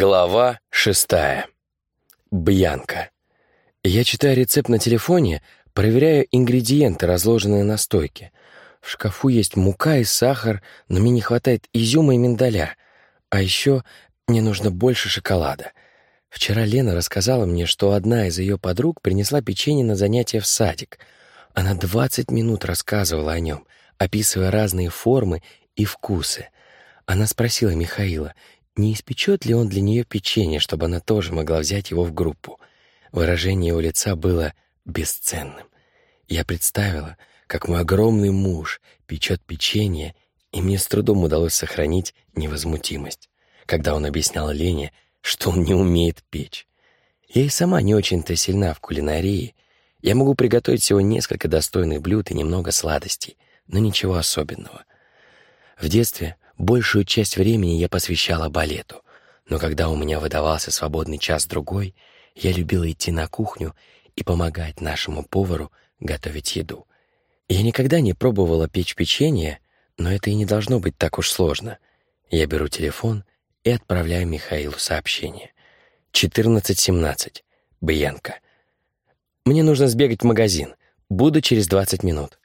Глава шестая. Бьянка. Я читаю рецепт на телефоне, проверяю ингредиенты, разложенные на стойке. В шкафу есть мука и сахар, но мне не хватает изюма и миндаля. А еще мне нужно больше шоколада. Вчера Лена рассказала мне, что одна из ее подруг принесла печенье на занятие в садик. Она двадцать минут рассказывала о нем, описывая разные формы и вкусы. Она спросила Михаила, не испечет ли он для нее печенье, чтобы она тоже могла взять его в группу. Выражение его лица было бесценным. Я представила, как мой огромный муж печет печенье, и мне с трудом удалось сохранить невозмутимость, когда он объяснял Лене, что он не умеет печь. Я и сама не очень-то сильна в кулинарии. Я могу приготовить всего несколько достойных блюд и немного сладостей, но ничего особенного. В детстве Большую часть времени я посвящала балету, но когда у меня выдавался свободный час-другой, я любила идти на кухню и помогать нашему повару готовить еду. Я никогда не пробовала печь печенье, но это и не должно быть так уж сложно. Я беру телефон и отправляю Михаилу сообщение. 14.17. Бьянка. Мне нужно сбегать в магазин. Буду через 20 минут.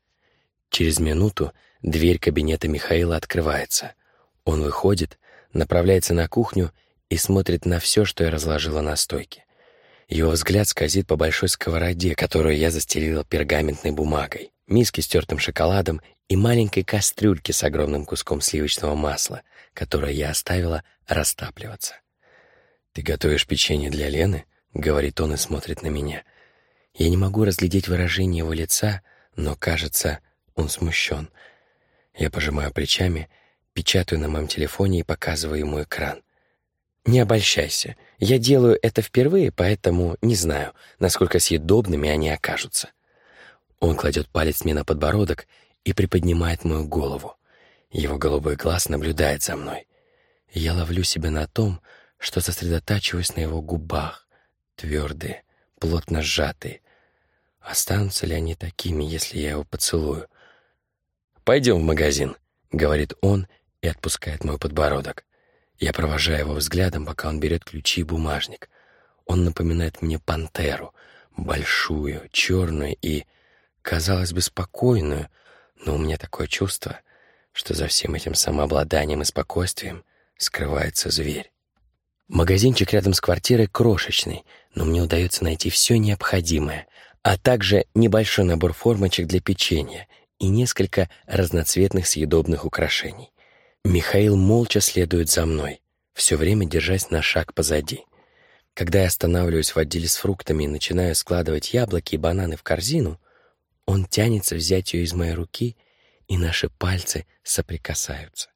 Через минуту дверь кабинета Михаила открывается — он выходит, направляется на кухню и смотрит на все, что я разложила на стойке. Его взгляд скользит по большой сковороде, которую я застелила пергаментной бумагой, миске с тертым шоколадом и маленькой кастрюльке с огромным куском сливочного масла, которое я оставила растапливаться. «Ты готовишь печенье для Лены?» — говорит он и смотрит на меня. Я не могу разглядеть выражение его лица, но, кажется, он смущен. Я пожимаю плечами — Печатаю на моем телефоне и показываю ему экран. Не обольщайся. Я делаю это впервые, поэтому не знаю, насколько съедобными они окажутся. Он кладет палец мне на подбородок и приподнимает мою голову. Его голубой глаз наблюдает за мной. Я ловлю себя на том, что сосредотачиваюсь на его губах, твердые, плотно сжатые. Останутся ли они такими, если я его поцелую? «Пойдем в магазин», — говорит он и отпускает мой подбородок. Я провожаю его взглядом, пока он берет ключи и бумажник. Он напоминает мне пантеру, большую, черную и, казалось бы, спокойную, но у меня такое чувство, что за всем этим самообладанием и спокойствием скрывается зверь. Магазинчик рядом с квартирой крошечный, но мне удается найти все необходимое, а также небольшой набор формочек для печенья и несколько разноцветных съедобных украшений. Михаил молча следует за мной, все время держась на шаг позади. Когда я останавливаюсь в отделе с фруктами и начинаю складывать яблоки и бананы в корзину, он тянется взять ее из моей руки, и наши пальцы соприкасаются.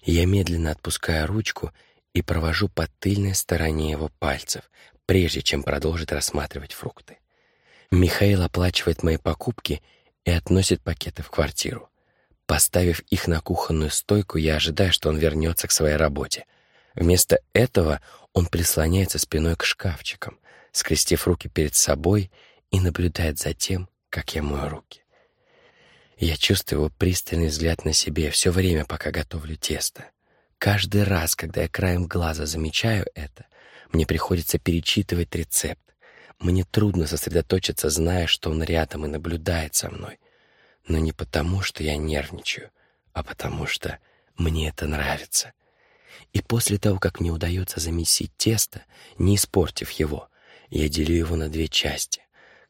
Я медленно отпускаю ручку и провожу по тыльной стороне его пальцев, прежде чем продолжить рассматривать фрукты. Михаил оплачивает мои покупки и относит пакеты в квартиру. Поставив их на кухонную стойку, я ожидаю, что он вернется к своей работе. Вместо этого он прислоняется спиной к шкафчикам, скрестив руки перед собой и наблюдает за тем, как я мою руки. Я чувствую его пристальный взгляд на себе все время, пока готовлю тесто. Каждый раз, когда я краем глаза замечаю это, мне приходится перечитывать рецепт. Мне трудно сосредоточиться, зная, что он рядом и наблюдает за мной но не потому, что я нервничаю, а потому что мне это нравится. И после того, как мне удается замесить тесто, не испортив его, я делю его на две части.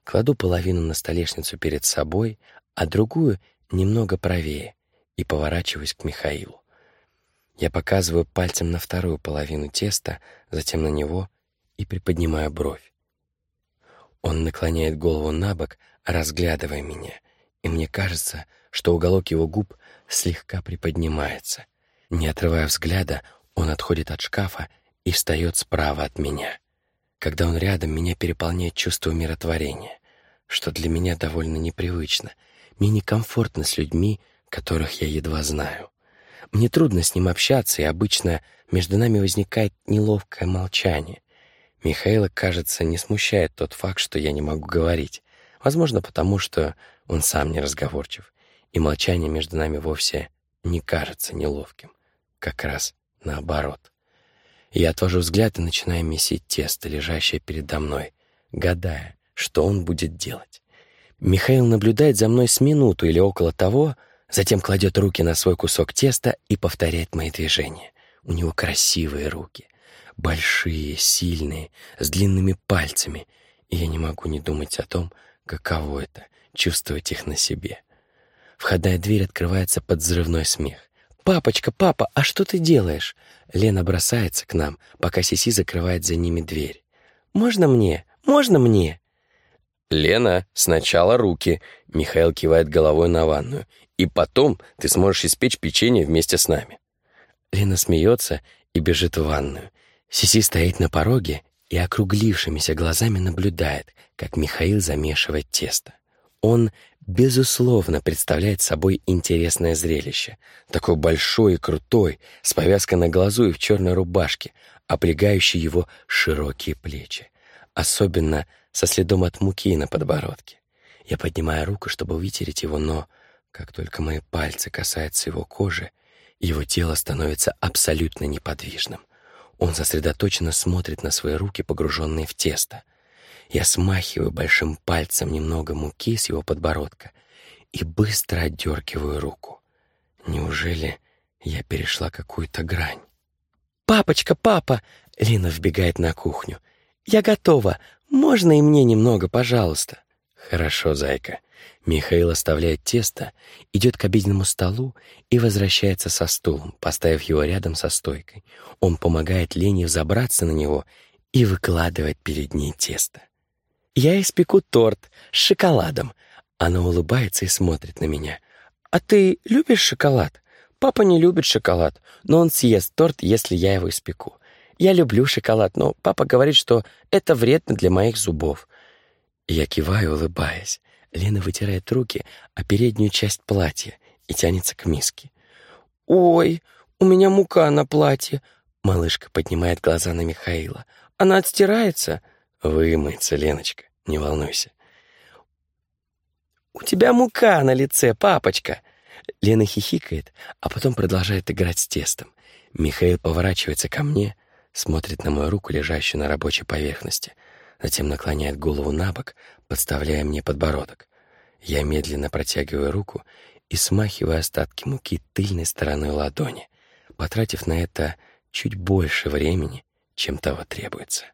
Кладу половину на столешницу перед собой, а другую немного правее и поворачиваюсь к Михаилу. Я показываю пальцем на вторую половину теста, затем на него и приподнимаю бровь. Он наклоняет голову на бок, разглядывая меня, и мне кажется, что уголок его губ слегка приподнимается. Не отрывая взгляда, он отходит от шкафа и встает справа от меня. Когда он рядом, меня переполняет чувство умиротворения, что для меня довольно непривычно. Мне некомфортно с людьми, которых я едва знаю. Мне трудно с ним общаться, и обычно между нами возникает неловкое молчание. Михаила, кажется, не смущает тот факт, что я не могу говорить. Возможно, потому что он сам не разговорчив, и молчание между нами вовсе не кажется неловким. Как раз наоборот. Я отвожу взгляд и начинаю месить тесто, лежащее передо мной, гадая, что он будет делать. Михаил наблюдает за мной с минуту или около того, затем кладет руки на свой кусок теста и повторяет мои движения. У него красивые руки, большие, сильные, с длинными пальцами, и я не могу не думать о том, каково это — чувствовать их на себе. Входная дверь открывается под взрывной смех. «Папочка, папа, а что ты делаешь?» Лена бросается к нам, пока Сиси закрывает за ними дверь. «Можно мне? Можно мне?» «Лена, сначала руки», — Михаил кивает головой на ванную. «И потом ты сможешь испечь печенье вместе с нами». Лена смеется и бежит в ванную. Сиси стоит на пороге и округлившимися глазами наблюдает, как Михаил замешивает тесто. Он, безусловно, представляет собой интересное зрелище. Такой большой и крутой, с повязкой на глазу и в черной рубашке, облегающей его широкие плечи. Особенно со следом от муки на подбородке. Я поднимаю руку, чтобы вытереть его, но как только мои пальцы касаются его кожи, его тело становится абсолютно неподвижным. Он сосредоточенно смотрит на свои руки, погруженные в тесто — я смахиваю большим пальцем немного муки с его подбородка и быстро отдергиваю руку. Неужели я перешла какую-то грань? «Папочка, папа!» — Лина вбегает на кухню. «Я готова. Можно и мне немного, пожалуйста?» «Хорошо, зайка». Михаил оставляет тесто, идет к обеденному столу и возвращается со стулом, поставив его рядом со стойкой. Он помогает Лене взобраться на него и выкладывать перед ней тесто. Я испеку торт с шоколадом. Она улыбается и смотрит на меня. А ты любишь шоколад? Папа не любит шоколад, но он съест торт, если я его испеку. Я люблю шоколад, но папа говорит, что это вредно для моих зубов. Я киваю, улыбаясь. Лена вытирает руки о переднюю часть платья и тянется к миске. «Ой, у меня мука на платье!» Малышка поднимает глаза на Михаила. «Она отстирается?» «Вымыется, Леночка, не волнуйся». «У тебя мука на лице, папочка!» Лена хихикает, а потом продолжает играть с тестом. Михаил поворачивается ко мне, смотрит на мою руку, лежащую на рабочей поверхности, затем наклоняет голову на бок, подставляя мне подбородок. Я медленно протягиваю руку и смахиваю остатки муки тыльной стороной ладони, потратив на это чуть больше времени, чем того требуется.